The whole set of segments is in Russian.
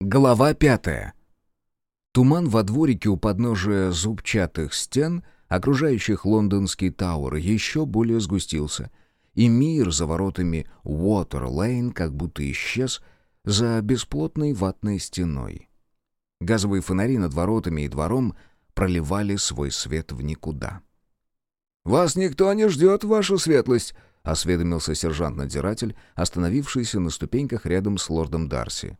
Глава пятая. Туман во дворике у подножия зубчатых стен, окружающих лондонский Тауэр, еще более сгустился, и мир за воротами Уотер-Лейн как будто исчез за бесплотной ватной стеной. Газовые фонари над воротами и двором проливали свой свет в никуда. «Вас никто не ждет, ваша светлость!» — осведомился сержант-надзиратель, остановившийся на ступеньках рядом с лордом Дарси.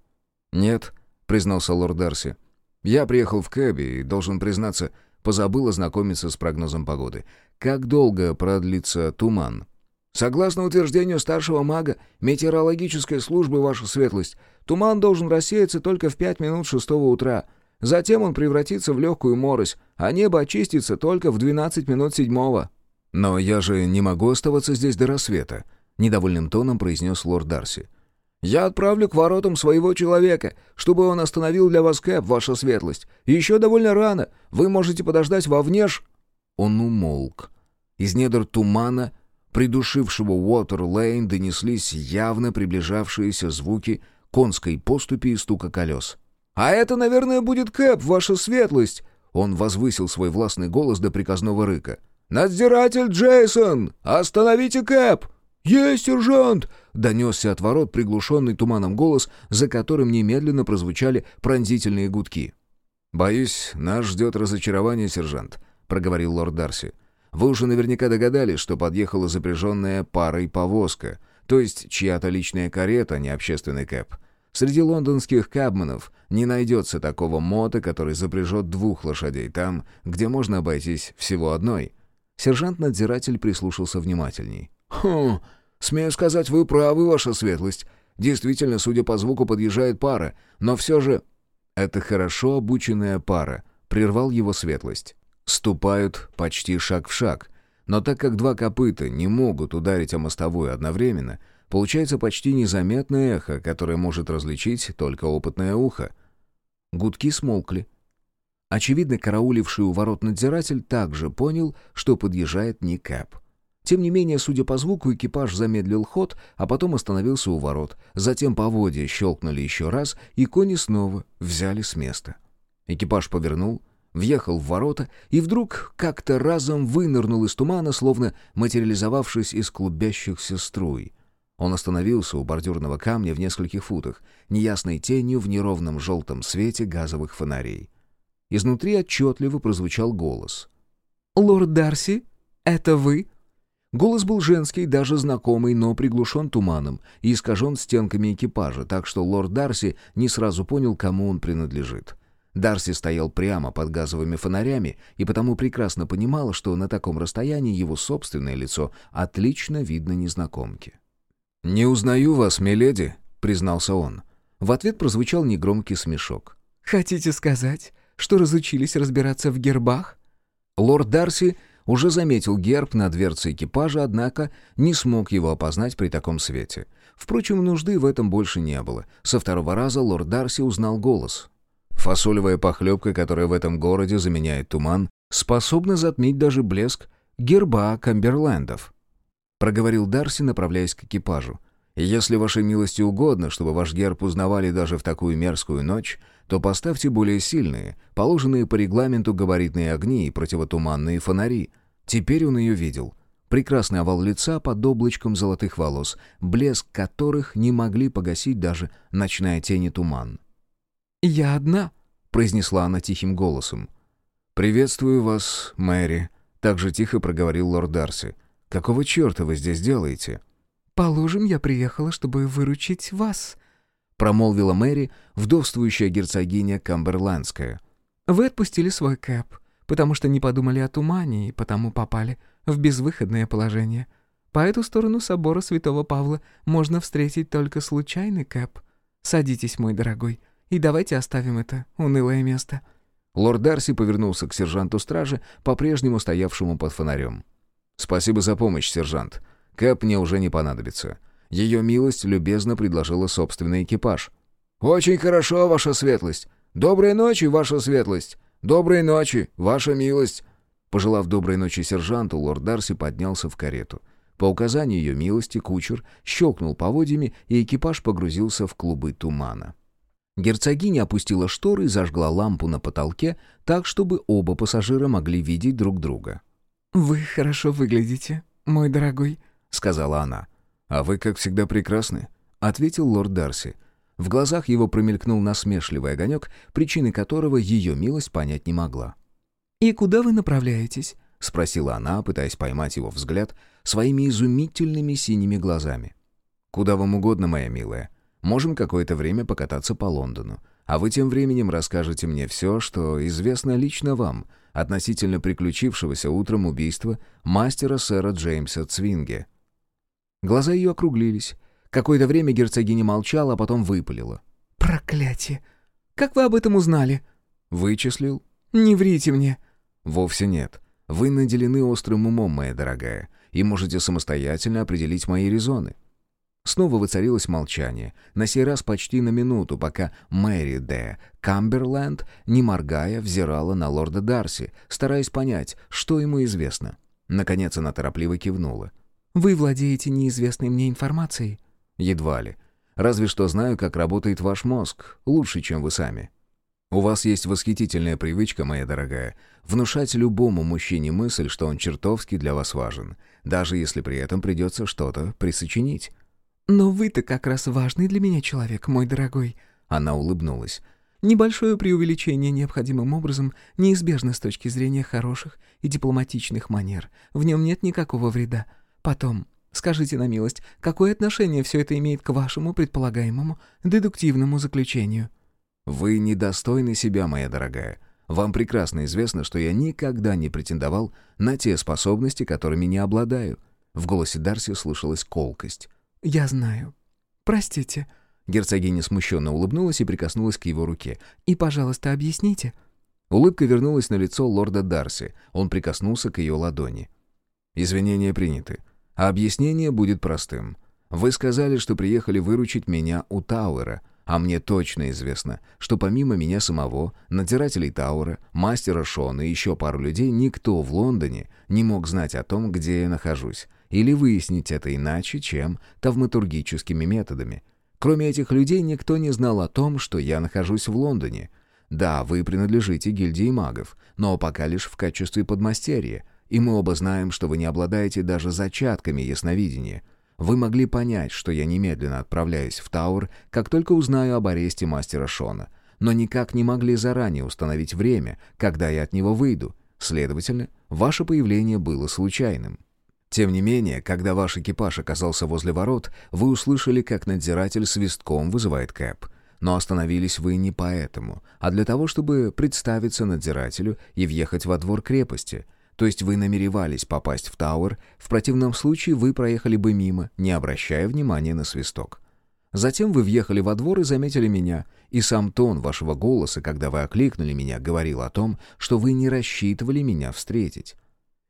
«Нет», — признался лорд Дарси. «Я приехал в Кэби и, должен признаться, позабыл ознакомиться с прогнозом погоды. Как долго продлится туман?» «Согласно утверждению старшего мага метеорологической службы, ваша светлость, туман должен рассеяться только в пять минут шестого утра. Затем он превратится в легкую морось, а небо очистится только в двенадцать минут седьмого». «Но я же не могу оставаться здесь до рассвета», — недовольным тоном произнес лорд Дарси. «Я отправлю к воротам своего человека, чтобы он остановил для вас кэп, ваша светлость. Еще довольно рано. Вы можете подождать вовнеж...» Он умолк. Из недр тумана, придушившего Уотер-Лейн, донеслись явно приближавшиеся звуки конской поступи и стука колес. «А это, наверное, будет кэп, ваша светлость!» Он возвысил свой властный голос до приказного рыка. «Надзиратель Джейсон! Остановите кэп!» «Есть, сержант!» — донесся от ворот приглушенный туманом голос, за которым немедленно прозвучали пронзительные гудки. «Боюсь, нас ждет разочарование, сержант», — проговорил лорд Дарси. «Вы уже наверняка догадались, что подъехала запряженная парой повозка, то есть чья-то личная карета, а не общественный кэп. Среди лондонских кабменов не найдется такого мота, который запряжет двух лошадей там, где можно обойтись всего одной». Сержант-надзиратель прислушался внимательней. «Хм, смею сказать, вы правы, ваша светлость. Действительно, судя по звуку, подъезжает пара, но все же...» «Это хорошо обученная пара», — прервал его светлость. «Ступают почти шаг в шаг, но так как два копыта не могут ударить о мостовую одновременно, получается почти незаметное эхо, которое может различить только опытное ухо». Гудки смолкли. Очевидно, карауливший у ворот надзиратель также понял, что подъезжает не Кэп. Тем не менее, судя по звуку, экипаж замедлил ход, а потом остановился у ворот. Затем поводья щелкнули еще раз, и кони снова взяли с места. Экипаж повернул, въехал в ворота и вдруг как-то разом вынырнул из тумана, словно материализовавшись из клубящихся струй. Он остановился у бордюрного камня в нескольких футах, неясной тенью в неровном желтом свете газовых фонарей. Изнутри отчетливо прозвучал голос. «Лорд Дарси, это вы?» Голос был женский, даже знакомый, но приглушен туманом и искажен стенками экипажа, так что лорд Дарси не сразу понял, кому он принадлежит. Дарси стоял прямо под газовыми фонарями и потому прекрасно понимал, что на таком расстоянии его собственное лицо отлично видно незнакомке. «Не узнаю вас, миледи», — признался он. В ответ прозвучал негромкий смешок. «Хотите сказать, что разучились разбираться в гербах?» Лорд Дарси уже заметил герб на дверце экипажа, однако не смог его опознать при таком свете. Впрочем, нужды в этом больше не было. Со второго раза лорд Дарси узнал голос. Фасолевая похлебка, которая в этом городе заменяет туман, способна затмить даже блеск герба Камберлендов. Проговорил Дарси, направляясь к экипажу. «Если вашей милости угодно, чтобы ваш герб узнавали даже в такую мерзкую ночь, то поставьте более сильные, положенные по регламенту габаритные огни и противотуманные фонари. Теперь он ее видел. Прекрасный овал лица под облачком золотых волос, блеск которых не могли погасить даже ночная тень и туман. «Я одна», — произнесла она тихим голосом. «Приветствую вас, Мэри», — так же тихо проговорил лорд Дарси. «Какого черта вы здесь делаете?» «Положим, я приехала, чтобы выручить вас», — промолвила Мэри, вдовствующая герцогиня Камберландская. «Вы отпустили свой кэп, потому что не подумали о тумане и потому попали в безвыходное положение. По эту сторону собора святого Павла можно встретить только случайный кэп. Садитесь, мой дорогой, и давайте оставим это унылое место». Лорд Дарси повернулся к сержанту стражи, по-прежнему стоявшему под фонарем. «Спасибо за помощь, сержант. Кэп мне уже не понадобится. Ее милость любезно предложила собственный экипаж. «Очень хорошо, ваша светлость! Доброй ночи, ваша светлость! Доброй ночи, ваша милость!» Пожелав доброй ночи сержанту, лорд Дарси поднялся в карету. По указанию ее милости кучер щелкнул поводьями, и экипаж погрузился в клубы тумана. Герцогиня опустила шторы и зажгла лампу на потолке, так, чтобы оба пассажира могли видеть друг друга. «Вы хорошо выглядите, мой дорогой», — сказала она. «А вы, как всегда, прекрасны», — ответил лорд Дарси. В глазах его промелькнул насмешливый огонек, причины которого ее милость понять не могла. «И куда вы направляетесь?» — спросила она, пытаясь поймать его взгляд своими изумительными синими глазами. «Куда вам угодно, моя милая. Можем какое-то время покататься по Лондону. А вы тем временем расскажете мне все, что известно лично вам относительно приключившегося утром убийства мастера сэра Джеймса Цвинге». Глаза ее округлились. Какое-то время герцогиня молчала, а потом выпалила. «Проклятие! Как вы об этом узнали?» «Вычислил?» «Не врите мне!» «Вовсе нет. Вы наделены острым умом, моя дорогая, и можете самостоятельно определить мои резоны». Снова воцарилось молчание, на сей раз почти на минуту, пока Мэри Д. Камберленд, не моргая, взирала на лорда Дарси, стараясь понять, что ему известно. Наконец она торопливо кивнула. «Вы владеете неизвестной мне информацией?» «Едва ли. Разве что знаю, как работает ваш мозг, лучше, чем вы сами. У вас есть восхитительная привычка, моя дорогая, внушать любому мужчине мысль, что он чертовски для вас важен, даже если при этом придется что-то присочинить. «Но вы-то как раз важный для меня человек, мой дорогой», — она улыбнулась. «Небольшое преувеличение необходимым образом неизбежно с точки зрения хороших и дипломатичных манер. В нем нет никакого вреда. Потом, скажите на милость, какое отношение все это имеет к вашему предполагаемому дедуктивному заключению?» «Вы недостойны себя, моя дорогая. Вам прекрасно известно, что я никогда не претендовал на те способности, которыми не обладаю». В голосе Дарси слышалась колкость. «Я знаю. Простите». Герцогиня смущенно улыбнулась и прикоснулась к его руке. «И, пожалуйста, объясните». Улыбка вернулась на лицо лорда Дарси. Он прикоснулся к ее ладони. «Извинения приняты. Объяснение будет простым. Вы сказали, что приехали выручить меня у Тауэра. А мне точно известно, что помимо меня самого, надзирателей Таура, мастера Шона и еще пару людей, никто в Лондоне не мог знать о том, где я нахожусь, или выяснить это иначе, чем тавматургическими методами. Кроме этих людей, никто не знал о том, что я нахожусь в Лондоне. Да, вы принадлежите гильдии магов, но пока лишь в качестве подмастерья, и мы оба знаем, что вы не обладаете даже зачатками ясновидения — вы могли понять, что я немедленно отправляюсь в Тауэр, как только узнаю об аресте мастера Шона, но никак не могли заранее установить время, когда я от него выйду. Следовательно, ваше появление было случайным. Тем не менее, когда ваш экипаж оказался возле ворот, вы услышали, как надзиратель свистком вызывает Кэп. Но остановились вы не поэтому, а для того, чтобы представиться надзирателю и въехать во двор крепости — то есть вы намеревались попасть в Тауэр, в противном случае вы проехали бы мимо, не обращая внимания на свисток. Затем вы въехали во двор и заметили меня, и сам тон вашего голоса, когда вы окликнули меня, говорил о том, что вы не рассчитывали меня встретить.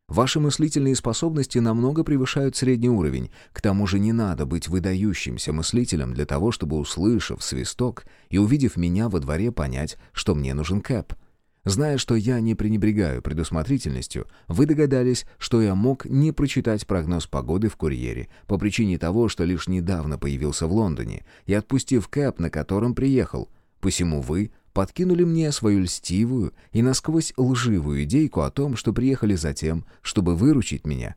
Ваши мыслительные способности намного превышают средний уровень, к тому же не надо быть выдающимся мыслителем для того, чтобы, услышав свисток и увидев меня во дворе, понять, что мне нужен Кэп — Зная, что я не пренебрегаю предусмотрительностью, вы догадались, что я мог не прочитать прогноз погоды в курьере по причине того, что лишь недавно появился в Лондоне и отпустив кэп, на котором приехал. Посему вы подкинули мне свою льстивую и насквозь лживую идейку о том, что приехали за тем, чтобы выручить меня.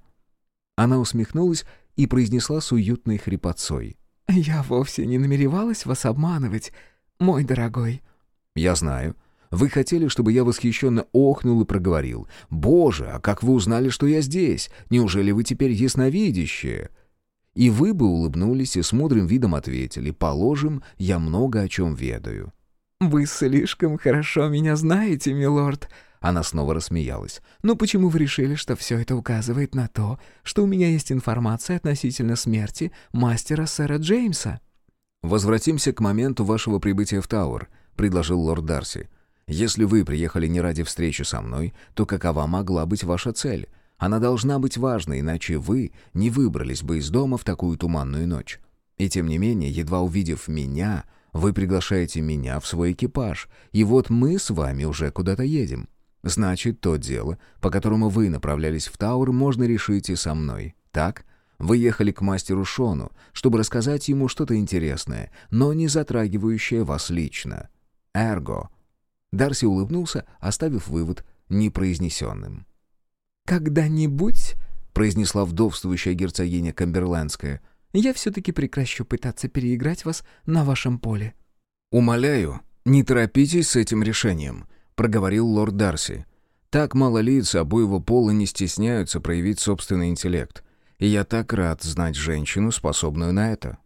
Она усмехнулась и произнесла с уютной хрипотцой. «Я вовсе не намеревалась вас обманывать, мой дорогой». «Я знаю». Вы хотели, чтобы я восхищенно охнул и проговорил. «Боже, а как вы узнали, что я здесь? Неужели вы теперь ясновидящие?» И вы бы улыбнулись и с мудрым видом ответили. «Положим, я много о чем ведаю». «Вы слишком хорошо меня знаете, милорд», она снова рассмеялась. «Но почему вы решили, что все это указывает на то, что у меня есть информация относительно смерти мастера сэра Джеймса?» «Возвратимся к моменту вашего прибытия в Тауэр», — предложил лорд Дарси. Если вы приехали не ради встречи со мной, то какова могла быть ваша цель? Она должна быть важной, иначе вы не выбрались бы из дома в такую туманную ночь. И тем не менее, едва увидев меня, вы приглашаете меня в свой экипаж, и вот мы с вами уже куда-то едем. Значит, то дело, по которому вы направлялись в Тауэр, можно решить и со мной. Так? Вы ехали к мастеру Шону, чтобы рассказать ему что-то интересное, но не затрагивающее вас лично. Эрго. Дарси улыбнулся, оставив вывод непроизнесенным. «Когда-нибудь», — произнесла вдовствующая герцогиня Камберлендская, «я все-таки прекращу пытаться переиграть вас на вашем поле». «Умоляю, не торопитесь с этим решением», — проговорил лорд Дарси. «Так мало лиц обоего пола не стесняются проявить собственный интеллект. И я так рад знать женщину, способную на это».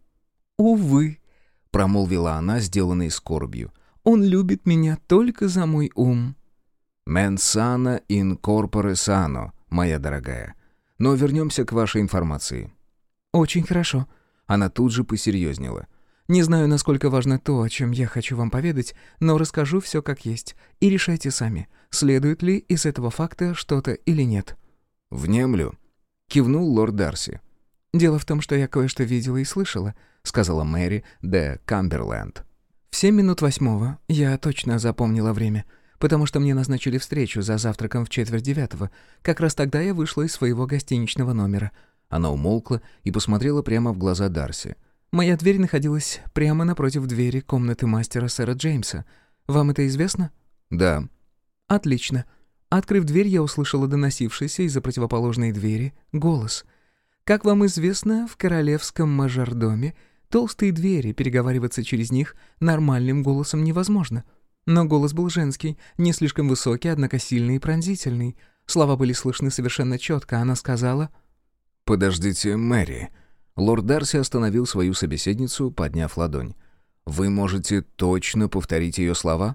«Увы», — промолвила она, сделанной скорбью. «Он любит меня только за мой ум». «Мен сано ин корпоре сано», моя дорогая. Но вернемся к вашей информации». «Очень хорошо». Она тут же посерьезнела. «Не знаю, насколько важно то, о чем я хочу вам поведать, но расскажу все как есть. И решайте сами, следует ли из этого факта что-то или нет». «Внемлю», — кивнул лорд Дарси. «Дело в том, что я кое-что видела и слышала», — сказала Мэри де Камберленд. «В семь минут восьмого я точно запомнила время» потому что мне назначили встречу за завтраком в четверть девятого. Как раз тогда я вышла из своего гостиничного номера». Она умолкла и посмотрела прямо в глаза Дарси. «Моя дверь находилась прямо напротив двери комнаты мастера сэра Джеймса. Вам это известно?» «Да». «Отлично. Открыв дверь, я услышала доносившийся из-за противоположной двери голос. Как вам известно, в королевском мажордоме толстые двери, переговариваться через них нормальным голосом невозможно». Но голос был женский, не слишком высокий, однако сильный и пронзительный. Слова были слышны совершенно четко. Она сказала... «Подождите, Мэри». Лорд Дарси остановил свою собеседницу, подняв ладонь. «Вы можете точно повторить ее слова?»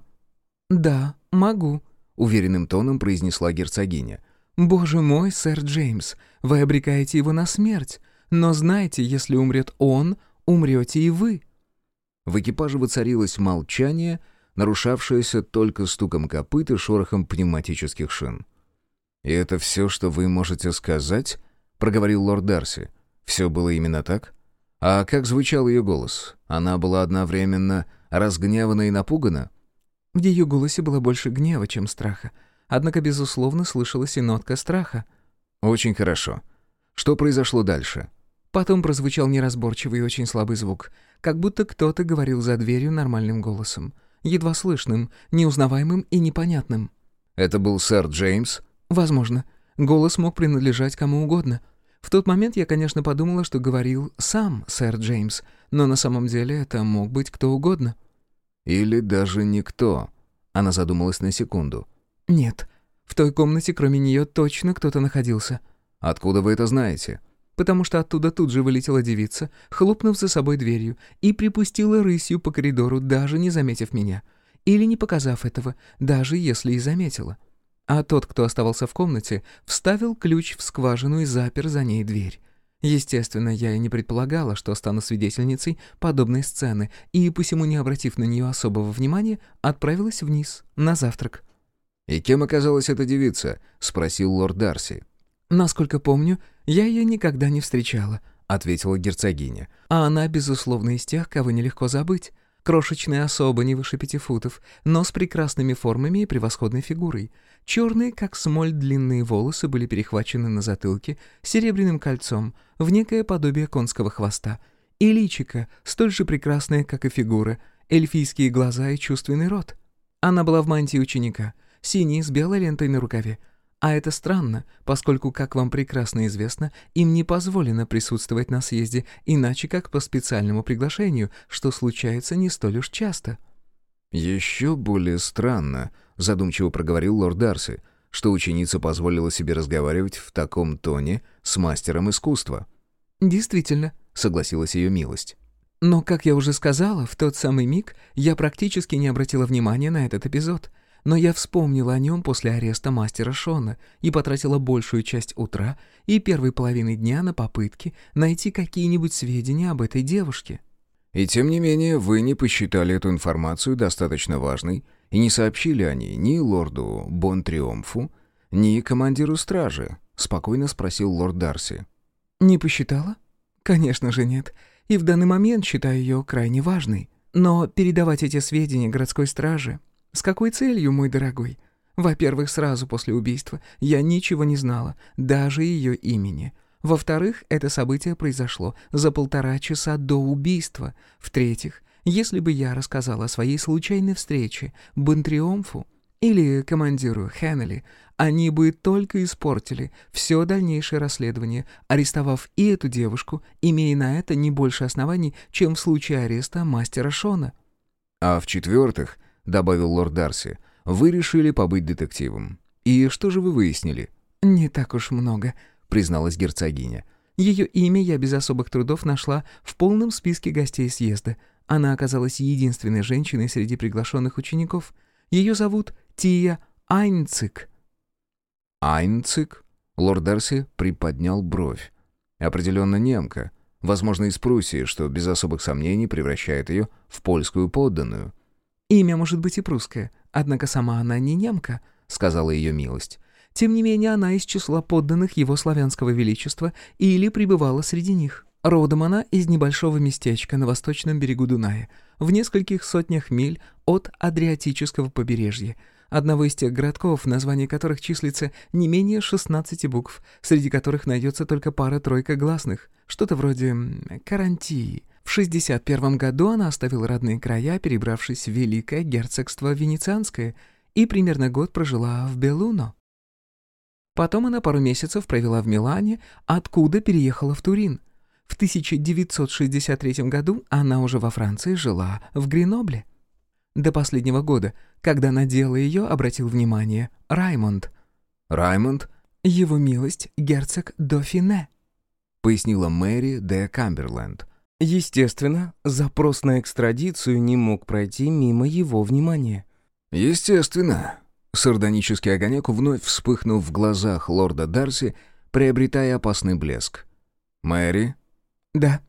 «Да, могу», — уверенным тоном произнесла герцогиня. «Боже мой, сэр Джеймс, вы обрекаете его на смерть. Но знайте, если умрет он, умрете и вы». В экипаже воцарилось молчание, — нарушавшееся только стуком копыт и шорохом пневматических шин. «И это все, что вы можете сказать?» — проговорил лорд Дарси. «Все было именно так? А как звучал ее голос? Она была одновременно разгневана и напугана?» В ее голосе было больше гнева, чем страха. Однако, безусловно, слышалась и нотка страха. «Очень хорошо. Что произошло дальше?» Потом прозвучал неразборчивый и очень слабый звук, как будто кто-то говорил за дверью нормальным голосом едва слышным, неузнаваемым и непонятным. «Это был сэр Джеймс?» «Возможно. Голос мог принадлежать кому угодно. В тот момент я, конечно, подумала, что говорил сам сэр Джеймс, но на самом деле это мог быть кто угодно». «Или даже никто». Она задумалась на секунду. «Нет. В той комнате кроме нее точно кто-то находился». «Откуда вы это знаете?» Потому что оттуда тут же вылетела девица, хлопнув за собой дверью, и припустила рысью по коридору, даже не заметив меня. Или не показав этого, даже если и заметила. А тот, кто оставался в комнате, вставил ключ в скважину и запер за ней дверь. Естественно, я и не предполагала, что стану свидетельницей подобной сцены, и, посему не обратив на нее особого внимания, отправилась вниз, на завтрак. «И кем оказалась эта девица?» — спросил лорд Дарси. «Насколько помню, я ее никогда не встречала», — ответила герцогиня. «А она, безусловно, из тех, кого нелегко забыть. Крошечная особа не выше пяти футов, но с прекрасными формами и превосходной фигурой. Черные, как смоль, длинные волосы были перехвачены на затылке серебряным кольцом в некое подобие конского хвоста. И личико, столь же прекрасное, как и фигура, эльфийские глаза и чувственный рот. Она была в мантии ученика, синий, с белой лентой на рукаве, а это странно, поскольку, как вам прекрасно известно, им не позволено присутствовать на съезде, иначе как по специальному приглашению, что случается не столь уж часто». «Еще более странно», — задумчиво проговорил лорд Дарси, что ученица позволила себе разговаривать в таком тоне с мастером искусства. «Действительно», — согласилась ее милость. «Но, как я уже сказала, в тот самый миг я практически не обратила внимания на этот эпизод. Но я вспомнила о нем после ареста мастера Шона и потратила большую часть утра и первой половины дня на попытки найти какие-нибудь сведения об этой девушке. И тем не менее, вы не посчитали эту информацию достаточно важной и не сообщили о ней ни лорду Бон-Триомфу, ни командиру стражи, спокойно спросил лорд Дарси. Не посчитала? Конечно же нет. И в данный момент считаю ее крайне важной. Но передавать эти сведения городской страже с какой целью, мой дорогой? Во-первых, сразу после убийства я ничего не знала, даже ее имени. Во-вторых, это событие произошло за полтора часа до убийства. В-третьих, если бы я рассказала о своей случайной встрече Бонтриомфу или командиру Хеннели, они бы только испортили все дальнейшее расследование, арестовав и эту девушку, имея на это не больше оснований, чем в случае ареста мастера Шона. «А в-четвертых», — добавил лорд Дарси, — «вы решили побыть детективом. И что же вы выяснили?» «Не так уж много», — призналась герцогиня. Ее имя я без особых трудов нашла в полном списке гостей съезда. Она оказалась единственной женщиной среди приглашенных учеников. Ее зовут Тия Айнцик. «Айнцик?» Лорд Дарси приподнял бровь. «Определенно немка. Возможно, из Пруссии, что без особых сомнений превращает ее в польскую подданную». «Имя может быть и прусское, однако сама она не немка», — сказала ее милость. «Тем не менее, она из числа подданных его славянского величества или пребывала среди них. Родом она из небольшого местечка на восточном берегу Дуная, в нескольких сотнях миль от Адриатического побережья, одного из тех городков, название которых числится не менее 16 букв, среди которых найдется только пара-тройка гласных, что-то вроде «Карантии». В 61 году она оставила родные края, перебравшись в Великое герцогство Венецианское, и примерно год прожила в Белуно. Потом она пару месяцев провела в Милане, откуда переехала в Турин. В 1963 году она уже во Франции жила в Гренобле. До последнего года, когда на дело ее обратил внимание Раймонд. «Раймонд?» «Его милость, герцог Дофине», — пояснила Мэри де Камберленд. Естественно, запрос на экстрадицию не мог пройти мимо его внимания. «Естественно». Сардонический огонек вновь вспыхнул в глазах лорда Дарси, приобретая опасный блеск. «Мэри?» «Да».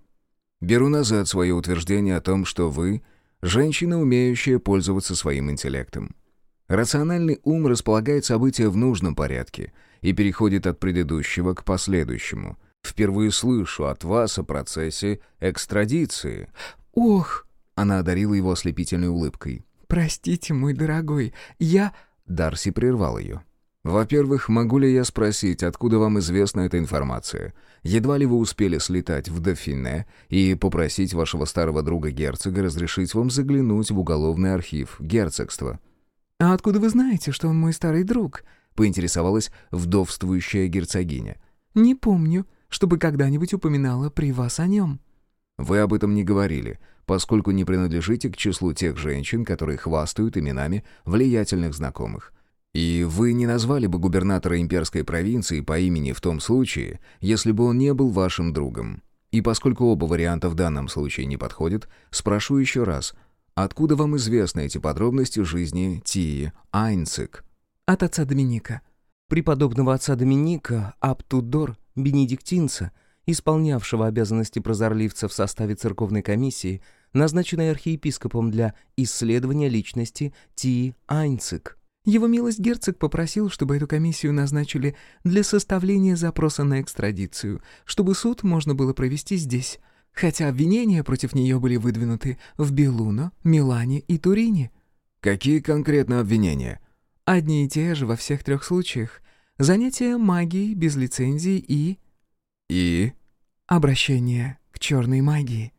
«Беру назад свое утверждение о том, что вы Женщина, умеющая пользоваться своим интеллектом. Рациональный ум располагает события в нужном порядке и переходит от предыдущего к последующему. Впервые слышу от вас о процессе экстрадиции. «Ох!» — она одарила его ослепительной улыбкой. «Простите, мой дорогой, я...» Дарси прервал ее. «Во-первых, могу ли я спросить, откуда вам известна эта информация? Едва ли вы успели слетать в Дофине и попросить вашего старого друга-герцога разрешить вам заглянуть в уголовный архив герцогства?» «А откуда вы знаете, что он мой старый друг?» — поинтересовалась вдовствующая герцогиня. «Не помню, чтобы когда-нибудь упоминала при вас о нем». «Вы об этом не говорили, поскольку не принадлежите к числу тех женщин, которые хвастают именами влиятельных знакомых. И вы не назвали бы губернатора имперской провинции по имени в том случае, если бы он не был вашим другом. И поскольку оба варианта в данном случае не подходят, спрошу еще раз, откуда вам известны эти подробности жизни Тии Айнцик? От отца Доминика. Преподобного отца Доминика, Аптудор, бенедиктинца, исполнявшего обязанности прозорливца в составе церковной комиссии, назначенной архиепископом для исследования личности Тии Айнцик. Его милость герцог попросил, чтобы эту комиссию назначили для составления запроса на экстрадицию, чтобы суд можно было провести здесь, хотя обвинения против нее были выдвинуты в Белуно, Милане и Турине. Какие конкретно обвинения? Одни и те же во всех трех случаях. Занятие магией без лицензии и... И? Обращение к черной магии.